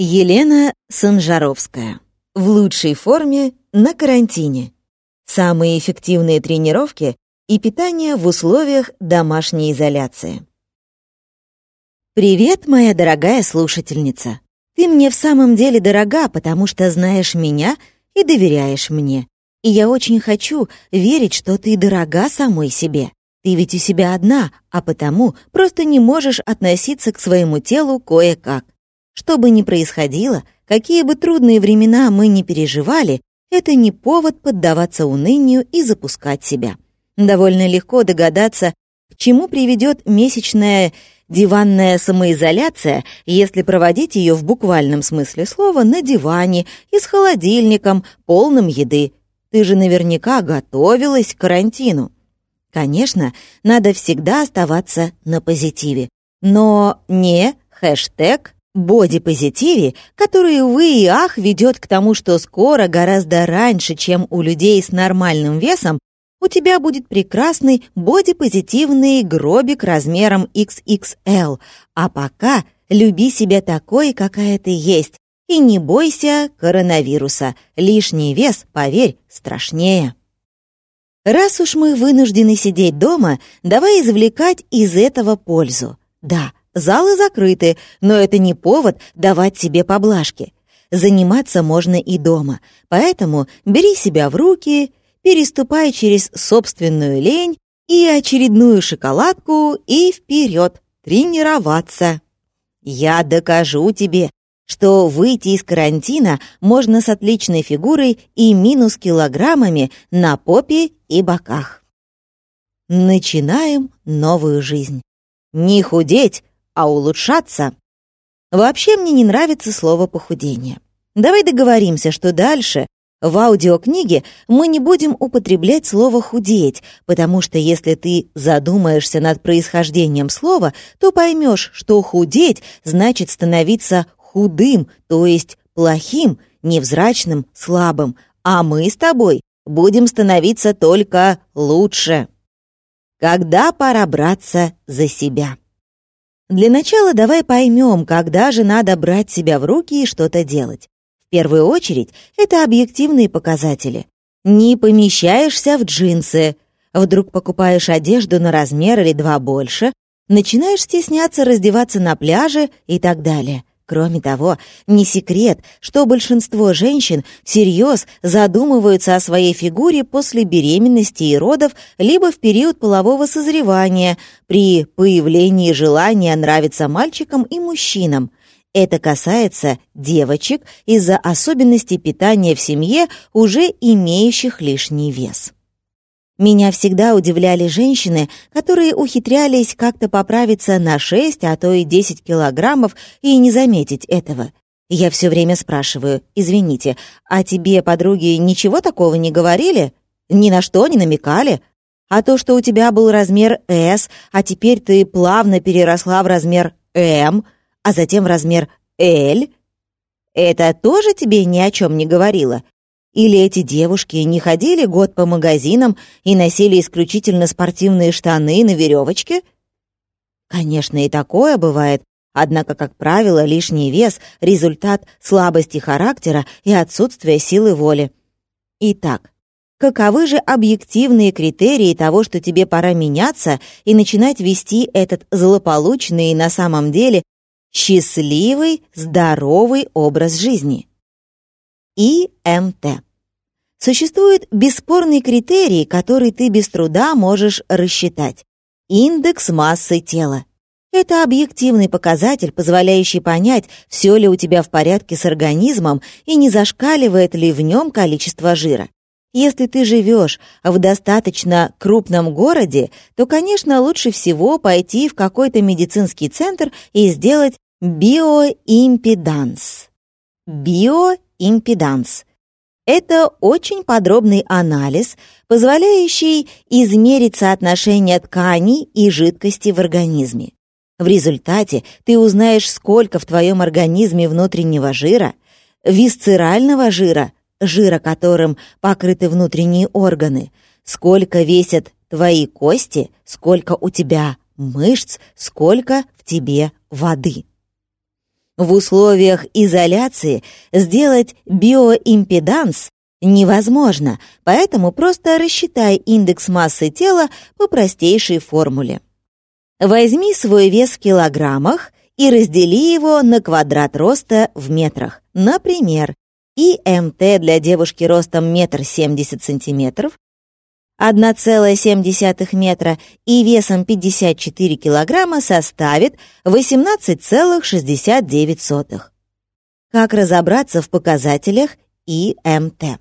Елена Санжаровская. В лучшей форме на карантине. Самые эффективные тренировки и питание в условиях домашней изоляции. Привет, моя дорогая слушательница. Ты мне в самом деле дорога, потому что знаешь меня и доверяешь мне. И я очень хочу верить, что ты дорога самой себе. Ты ведь у себя одна, а потому просто не можешь относиться к своему телу кое-как. Что бы ни происходило, какие бы трудные времена мы ни переживали, это не повод поддаваться унынию и запускать себя. Довольно легко догадаться, к чему приведет месячная диванная самоизоляция, если проводить ее в буквальном смысле слова на диване и с холодильником, полным еды. Ты же наверняка готовилась к карантину. Конечно, надо всегда оставаться на позитиве, но не хэштег бодипозитиве, который, увы и ах, ведет к тому, что скоро, гораздо раньше, чем у людей с нормальным весом, у тебя будет прекрасный бодипозитивный гробик размером XXL. А пока люби себя такой, какая ты есть, и не бойся коронавируса. Лишний вес, поверь, страшнее. Раз уж мы вынуждены сидеть дома, давай извлекать из этого пользу. Да, Залы закрыты, но это не повод давать себе поблажки. Заниматься можно и дома, поэтому бери себя в руки, переступай через собственную лень и очередную шоколадку и вперед тренироваться. Я докажу тебе, что выйти из карантина можно с отличной фигурой и минус килограммами на попе и боках. Начинаем новую жизнь. Не худеть, а улучшаться. Вообще мне не нравится слово «похудение». Давай договоримся, что дальше в аудиокниге мы не будем употреблять слово «худеть», потому что если ты задумаешься над происхождением слова, то поймешь, что худеть значит становиться худым, то есть плохим, невзрачным, слабым, а мы с тобой будем становиться только лучше. Когда пора браться за себя? Для начала давай поймем, когда же надо брать себя в руки и что-то делать. В первую очередь, это объективные показатели. Не помещаешься в джинсы, вдруг покупаешь одежду на размер или два больше, начинаешь стесняться раздеваться на пляже и так далее. Кроме того, не секрет, что большинство женщин всерьез задумываются о своей фигуре после беременности и родов либо в период полового созревания, при появлении желания нравиться мальчикам и мужчинам. Это касается девочек из-за особенностей питания в семье, уже имеющих лишний вес. Меня всегда удивляли женщины, которые ухитрялись как-то поправиться на 6, а то и 10 килограммов и не заметить этого. Я все время спрашиваю, извините, а тебе подруги ничего такого не говорили? Ни на что не намекали? А то, что у тебя был размер S, а теперь ты плавно переросла в размер M, а затем в размер L, это тоже тебе ни о чем не говорило? Или эти девушки не ходили год по магазинам и носили исключительно спортивные штаны на веревочке? Конечно, и такое бывает, однако, как правило, лишний вес — результат слабости характера и отсутствия силы воли. Итак, каковы же объективные критерии того, что тебе пора меняться и начинать вести этот злополучный и на самом деле счастливый, здоровый образ жизни? ИМТ. Существует бесспорный критерий, который ты без труда можешь рассчитать. Индекс массы тела. Это объективный показатель, позволяющий понять, все ли у тебя в порядке с организмом и не зашкаливает ли в нем количество жира. Если ты живешь в достаточно крупном городе, то, конечно, лучше всего пойти в какой-то медицинский центр и сделать биоимпеданс. Биоимпеданс импеданс. Это очень подробный анализ, позволяющий измерить соотношение тканей и жидкости в организме. В результате ты узнаешь, сколько в твоем организме внутреннего жира, висцерального жира, жира которым покрыты внутренние органы, сколько весят твои кости, сколько у тебя мышц, сколько в тебе воды. В условиях изоляции сделать биоимпеданс невозможно, поэтому просто рассчитай индекс массы тела по простейшей формуле. Возьми свой вес в килограммах и раздели его на квадрат роста в метрах. Например, ИМТ для девушки ростом 1,70 см 1,7 метра и весом 54 килограмма составит 18,69. Как разобраться в показателях ИМТ?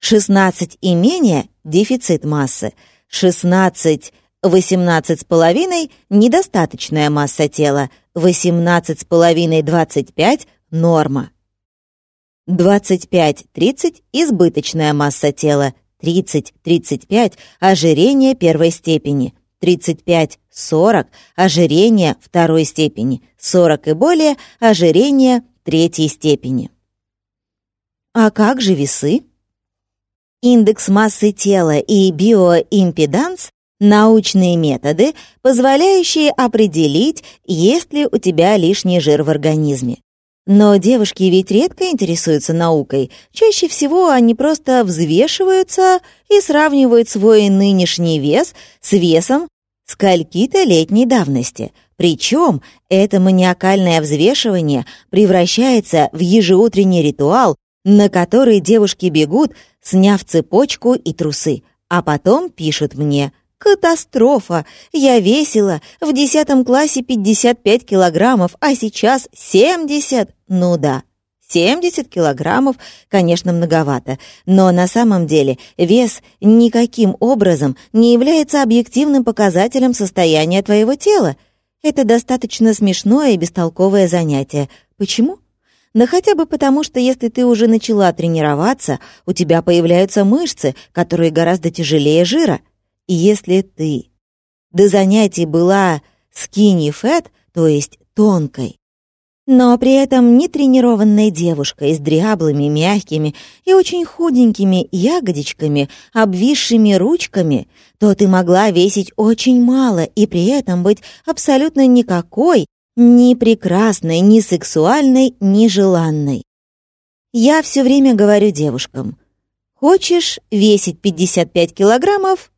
16 и менее – дефицит массы, 16 18,5 – недостаточная масса тела, 18,5-25 – норма. 25-30 – избыточная масса тела, 30-35 – ожирение первой степени, 35-40 – ожирение второй степени, 40 и более – ожирение третьей степени. А как же весы? Индекс массы тела и биоимпеданс научные методы, позволяющие определить, есть ли у тебя лишний жир в организме. Но девушки ведь редко интересуются наукой. Чаще всего они просто взвешиваются и сравнивают свой нынешний вес с весом скольки-то летней давности. Причем это маниакальное взвешивание превращается в ежеутренний ритуал, на который девушки бегут, сняв цепочку и трусы, а потом пишут мне Катастрофа! Я весила в десятом классе 55 килограммов, а сейчас 70. Ну да, 70 килограммов, конечно, многовато, но на самом деле вес никаким образом не является объективным показателем состояния твоего тела. Это достаточно смешное и бестолковое занятие. Почему? Да хотя бы потому, что если ты уже начала тренироваться, у тебя появляются мышцы, которые гораздо тяжелее жира — если ты до занятий была skinny fat, то есть тонкой, но при этом не тренированной девушкой с дряблыми, мягкими и очень худенькими ягодичками, обвисшими ручками, то ты могла весить очень мало и при этом быть абсолютно никакой, ни прекрасной, ни сексуальной, ни желанной. Я все время говорю девушкам, хочешь весить 55 килограммов,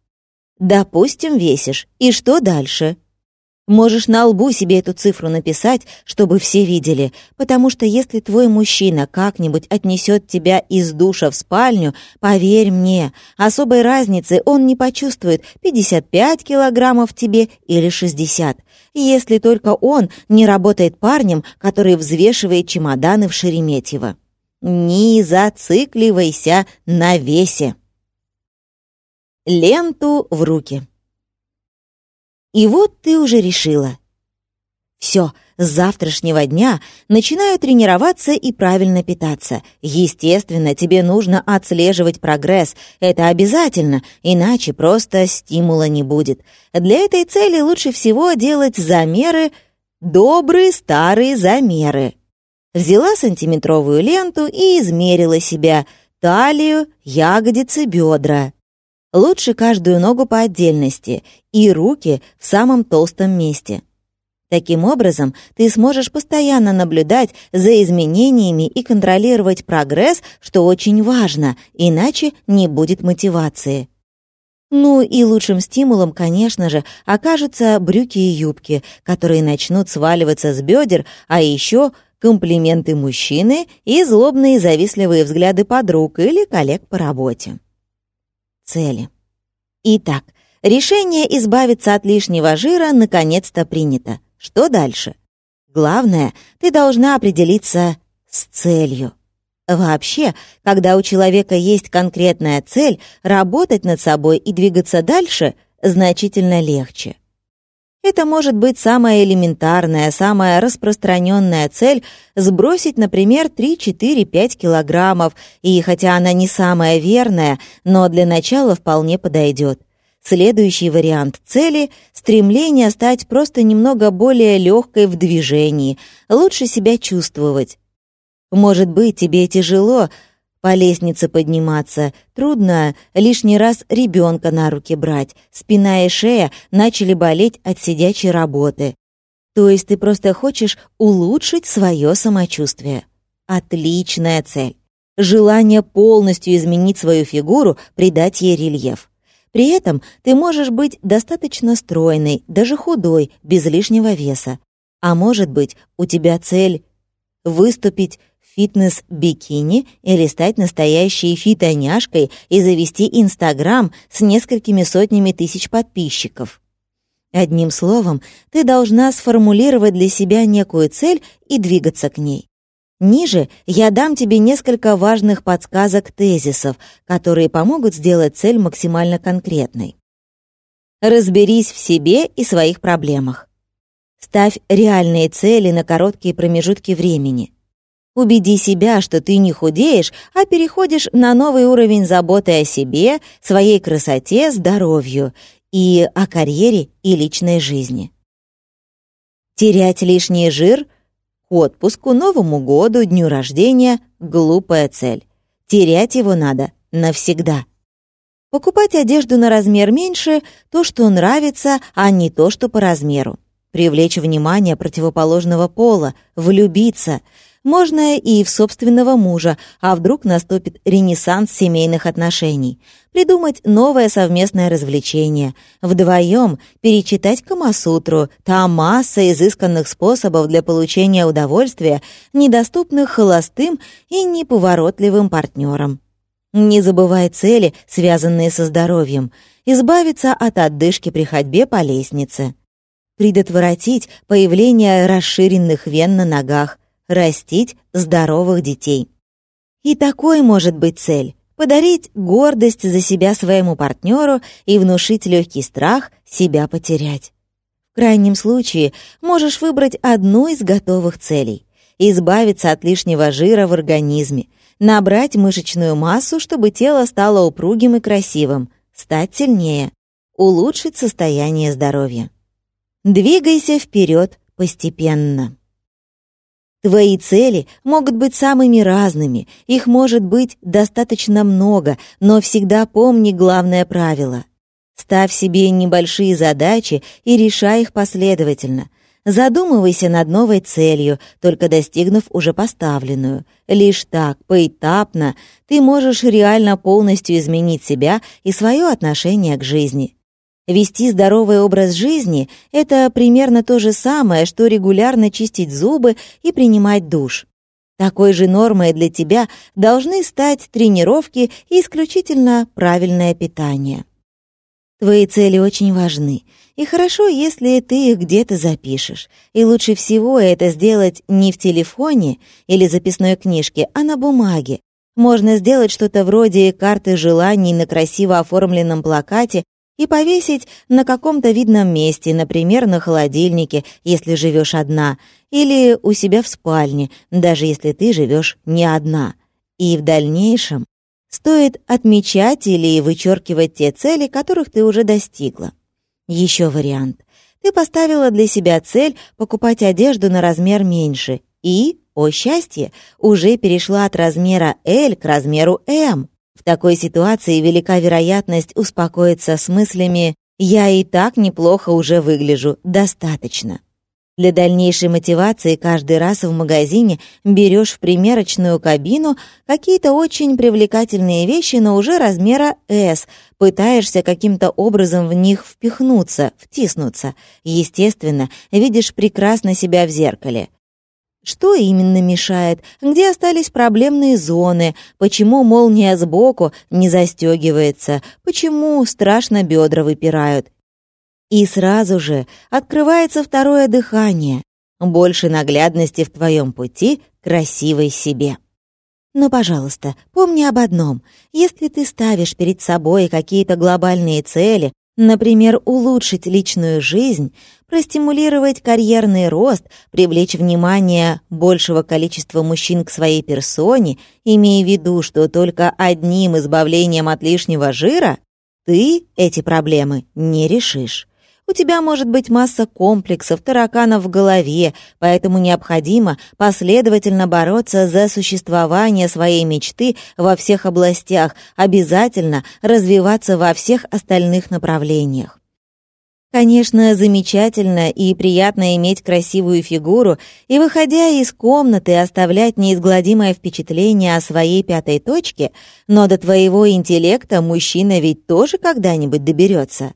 Допустим, весишь. И что дальше? Можешь на лбу себе эту цифру написать, чтобы все видели, потому что если твой мужчина как-нибудь отнесет тебя из душа в спальню, поверь мне, особой разницы он не почувствует 55 килограммов тебе или 60, если только он не работает парнем, который взвешивает чемоданы в Шереметьево. Не зацикливайся на весе ленту в руки. И вот ты уже решила. Все, с завтрашнего дня начинаю тренироваться и правильно питаться. Естественно, тебе нужно отслеживать прогресс. Это обязательно, иначе просто стимула не будет. Для этой цели лучше всего делать замеры, добрые старые замеры. Взяла сантиметровую ленту и измерила себя, талию, ягодицы, бедра. Лучше каждую ногу по отдельности и руки в самом толстом месте. Таким образом, ты сможешь постоянно наблюдать за изменениями и контролировать прогресс, что очень важно, иначе не будет мотивации. Ну и лучшим стимулом, конечно же, окажутся брюки и юбки, которые начнут сваливаться с бедер, а еще комплименты мужчины и злобные завистливые взгляды подруг или коллег по работе цели. Итак, решение избавиться от лишнего жира наконец-то принято. Что дальше? Главное, ты должна определиться с целью. Вообще, когда у человека есть конкретная цель, работать над собой и двигаться дальше значительно легче. Это может быть самая элементарная, самая распространенная цель – сбросить, например, 3-4-5 килограммов, и хотя она не самая верная, но для начала вполне подойдет. Следующий вариант цели – стремление стать просто немного более легкой в движении, лучше себя чувствовать. Может быть, тебе тяжело – по лестнице подниматься, трудно лишний раз ребенка на руки брать, спина и шея начали болеть от сидячей работы. То есть ты просто хочешь улучшить свое самочувствие. Отличная цель. Желание полностью изменить свою фигуру, придать ей рельеф. При этом ты можешь быть достаточно стройной, даже худой, без лишнего веса. А может быть, у тебя цель выступить фитнес-бикини или стать настоящей фитоняшкой и завести Инстаграм с несколькими сотнями тысяч подписчиков. Одним словом, ты должна сформулировать для себя некую цель и двигаться к ней. Ниже я дам тебе несколько важных подсказок тезисов, которые помогут сделать цель максимально конкретной. Разберись в себе и своих проблемах. Ставь реальные цели на короткие промежутки времени. Убеди себя, что ты не худеешь, а переходишь на новый уровень заботы о себе, своей красоте, здоровью и о карьере и личной жизни. Терять лишний жир отпуску, Новому году, дню рождения — глупая цель. Терять его надо навсегда. Покупать одежду на размер меньше — то, что нравится, а не то, что по размеру. Привлечь внимание противоположного пола, влюбиться — можно и в собственного мужа, а вдруг наступит ренессанс семейных отношений. Придумать новое совместное развлечение. Вдвоем перечитать Камасутру. Там масса изысканных способов для получения удовольствия, недоступных холостым и неповоротливым партнерам. Не забывай цели, связанные со здоровьем. Избавиться от отдышки при ходьбе по лестнице. Предотвратить появление расширенных вен на ногах растить здоровых детей. И такой может быть цель — подарить гордость за себя своему партнеру и внушить легкий страх себя потерять. В крайнем случае можешь выбрать одну из готовых целей — избавиться от лишнего жира в организме, набрать мышечную массу, чтобы тело стало упругим и красивым, стать сильнее, улучшить состояние здоровья. Двигайся вперед постепенно. Твои цели могут быть самыми разными, их может быть достаточно много, но всегда помни главное правило. Ставь себе небольшие задачи и решай их последовательно. Задумывайся над новой целью, только достигнув уже поставленную. Лишь так, поэтапно, ты можешь реально полностью изменить себя и свое отношение к жизни. Вести здоровый образ жизни — это примерно то же самое, что регулярно чистить зубы и принимать душ. Такой же нормой для тебя должны стать тренировки и исключительно правильное питание. Твои цели очень важны, и хорошо, если ты их где-то запишешь. И лучше всего это сделать не в телефоне или записной книжке, а на бумаге. Можно сделать что-то вроде карты желаний на красиво оформленном плакате и повесить на каком-то видном месте, например, на холодильнике, если живешь одна, или у себя в спальне, даже если ты живешь не одна. И в дальнейшем стоит отмечать или вычеркивать те цели, которых ты уже достигла. Еще вариант. Ты поставила для себя цель покупать одежду на размер меньше и, о счастье, уже перешла от размера L к размеру M. В такой ситуации велика вероятность успокоиться с мыслями «я и так неплохо уже выгляжу, достаточно». Для дальнейшей мотивации каждый раз в магазине берешь в примерочную кабину какие-то очень привлекательные вещи, но уже размера S, пытаешься каким-то образом в них впихнуться, втиснуться. Естественно, видишь прекрасно себя в зеркале. Что именно мешает? Где остались проблемные зоны? Почему молния сбоку не застегивается? Почему страшно бедра выпирают? И сразу же открывается второе дыхание. Больше наглядности в твоем пути красивой себе. Но, пожалуйста, помни об одном. Если ты ставишь перед собой какие-то глобальные цели, Например, улучшить личную жизнь, простимулировать карьерный рост, привлечь внимание большего количества мужчин к своей персоне, имея в виду, что только одним избавлением от лишнего жира ты эти проблемы не решишь. У тебя может быть масса комплексов, тараканов в голове, поэтому необходимо последовательно бороться за существование своей мечты во всех областях, обязательно развиваться во всех остальных направлениях. Конечно, замечательно и приятно иметь красивую фигуру и, выходя из комнаты, оставлять неизгладимое впечатление о своей пятой точке, но до твоего интеллекта мужчина ведь тоже когда-нибудь доберется.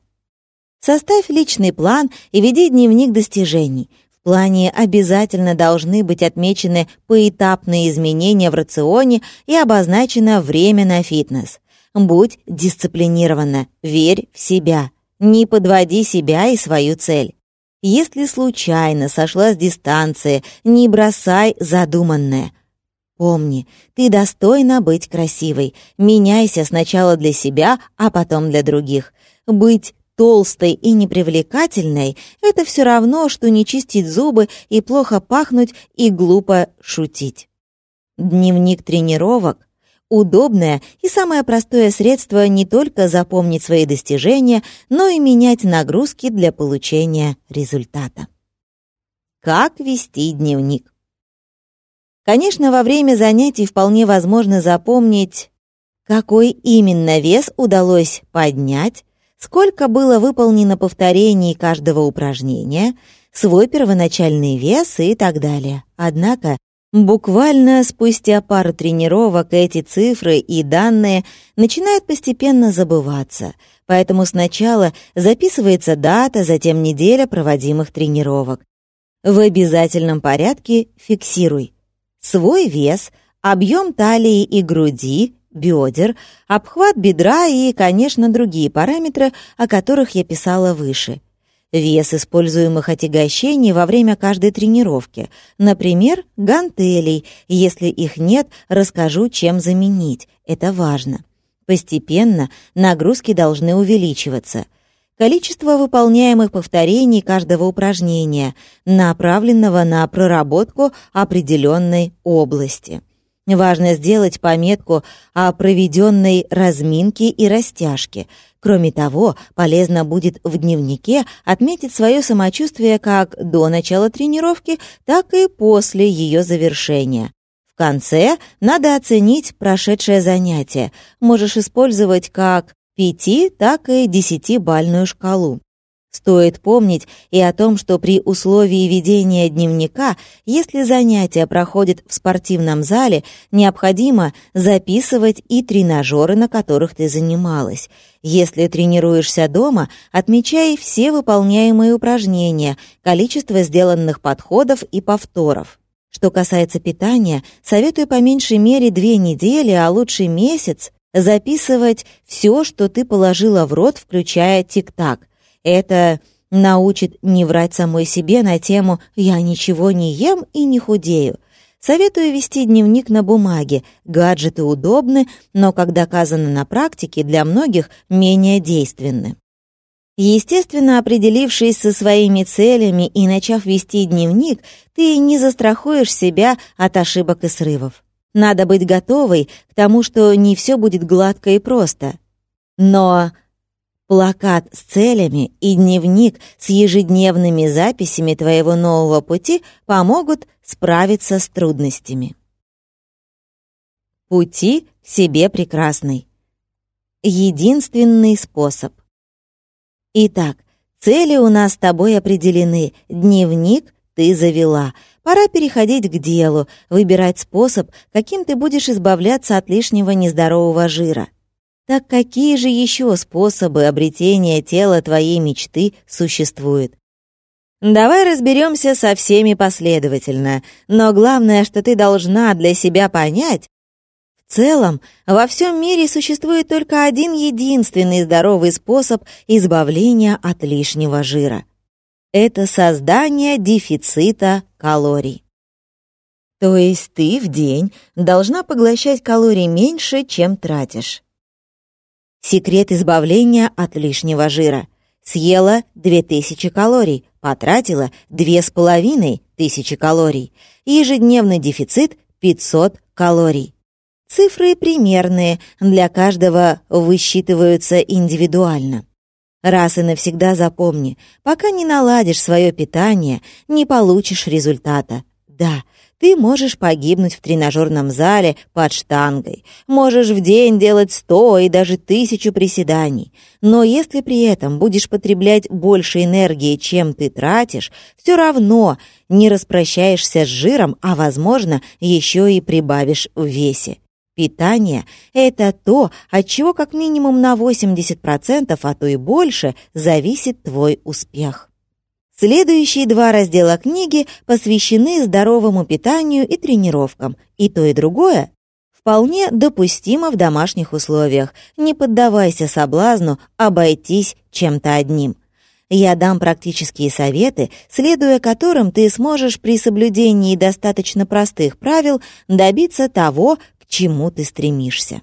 Составь личный план и веди дневник достижений. В плане обязательно должны быть отмечены поэтапные изменения в рационе и обозначено время на фитнес. Будь дисциплинирована, верь в себя. Не подводи себя и свою цель. Если случайно сошла с дистанции, не бросай задуманное. Помни, ты достойна быть красивой. Меняйся сначала для себя, а потом для других. Быть толстой и непривлекательной — это все равно, что не чистить зубы и плохо пахнуть и глупо шутить. Дневник тренировок Удобное и самое простое средство не только запомнить свои достижения, но и менять нагрузки для получения результата. Как вести дневник? Конечно, во время занятий вполне возможно запомнить, какой именно вес удалось поднять, сколько было выполнено повторений каждого упражнения, свой первоначальный вес и так далее. Однако Буквально спустя пару тренировок эти цифры и данные начинают постепенно забываться, поэтому сначала записывается дата, затем неделя проводимых тренировок. В обязательном порядке фиксируй свой вес, объем талии и груди, бедер, обхват бедра и, конечно, другие параметры, о которых я писала выше – вес используемых отягощений во время каждой тренировки, например, гантелей. Если их нет, расскажу, чем заменить. Это важно. Постепенно нагрузки должны увеличиваться. Количество выполняемых повторений каждого упражнения, направленного на проработку определенной области. Важно сделать пометку о проведенной разминке и растяжке – Кроме того, полезно будет в дневнике отметить свое самочувствие как до начала тренировки, так и после ее завершения. В конце надо оценить прошедшее занятие. Можешь использовать как 5, так и 10-бальную шкалу. Стоит помнить и о том, что при условии ведения дневника, если занятия проходят в спортивном зале, необходимо записывать и тренажеры, на которых ты занималась. Если тренируешься дома, отмечай все выполняемые упражнения, количество сделанных подходов и повторов. Что касается питания, советую по меньшей мере две недели, а лучше месяц, записывать все, что ты положила в рот, включая тик-так. Это научит не врать самой себе на тему «я ничего не ем и не худею». Советую вести дневник на бумаге. Гаджеты удобны, но, как доказано на практике, для многих менее действенны. Естественно, определившись со своими целями и начав вести дневник, ты не застрахуешь себя от ошибок и срывов. Надо быть готовой к тому, что не все будет гладко и просто. Но Плакат с целями и дневник с ежедневными записями твоего нового пути помогут справиться с трудностями. Пути к себе прекрасный. Единственный способ. Итак, цели у нас с тобой определены, дневник ты завела. Пора переходить к делу, выбирать способ, каким ты будешь избавляться от лишнего нездорового жира. Так какие же еще способы обретения тела твоей мечты существуют? Давай разберемся со всеми последовательно, но главное, что ты должна для себя понять, в целом, во всем мире существует только один единственный здоровый способ избавления от лишнего жира. Это создание дефицита калорий. То есть ты в день должна поглощать калорий меньше, чем тратишь. Секрет избавления от лишнего жира. Съела 2000 калорий, потратила 2500 калорий. Ежедневный дефицит 500 калорий. Цифры примерные, для каждого высчитываются индивидуально. Раз и навсегда запомни, пока не наладишь свое питание, не получишь результата. Да, Ты можешь погибнуть в тренажерном зале под штангой, можешь в день делать сто и даже тысячу приседаний. Но если при этом будешь потреблять больше энергии, чем ты тратишь, все равно не распрощаешься с жиром, а, возможно, еще и прибавишь в весе. Питание – это то, от чего как минимум на 80%, а то и больше, зависит твой успех. Следующие два раздела книги посвящены здоровому питанию и тренировкам, и то и другое вполне допустимо в домашних условиях. Не поддавайся соблазну обойтись чем-то одним. Я дам практические советы, следуя которым ты сможешь при соблюдении достаточно простых правил добиться того, к чему ты стремишься.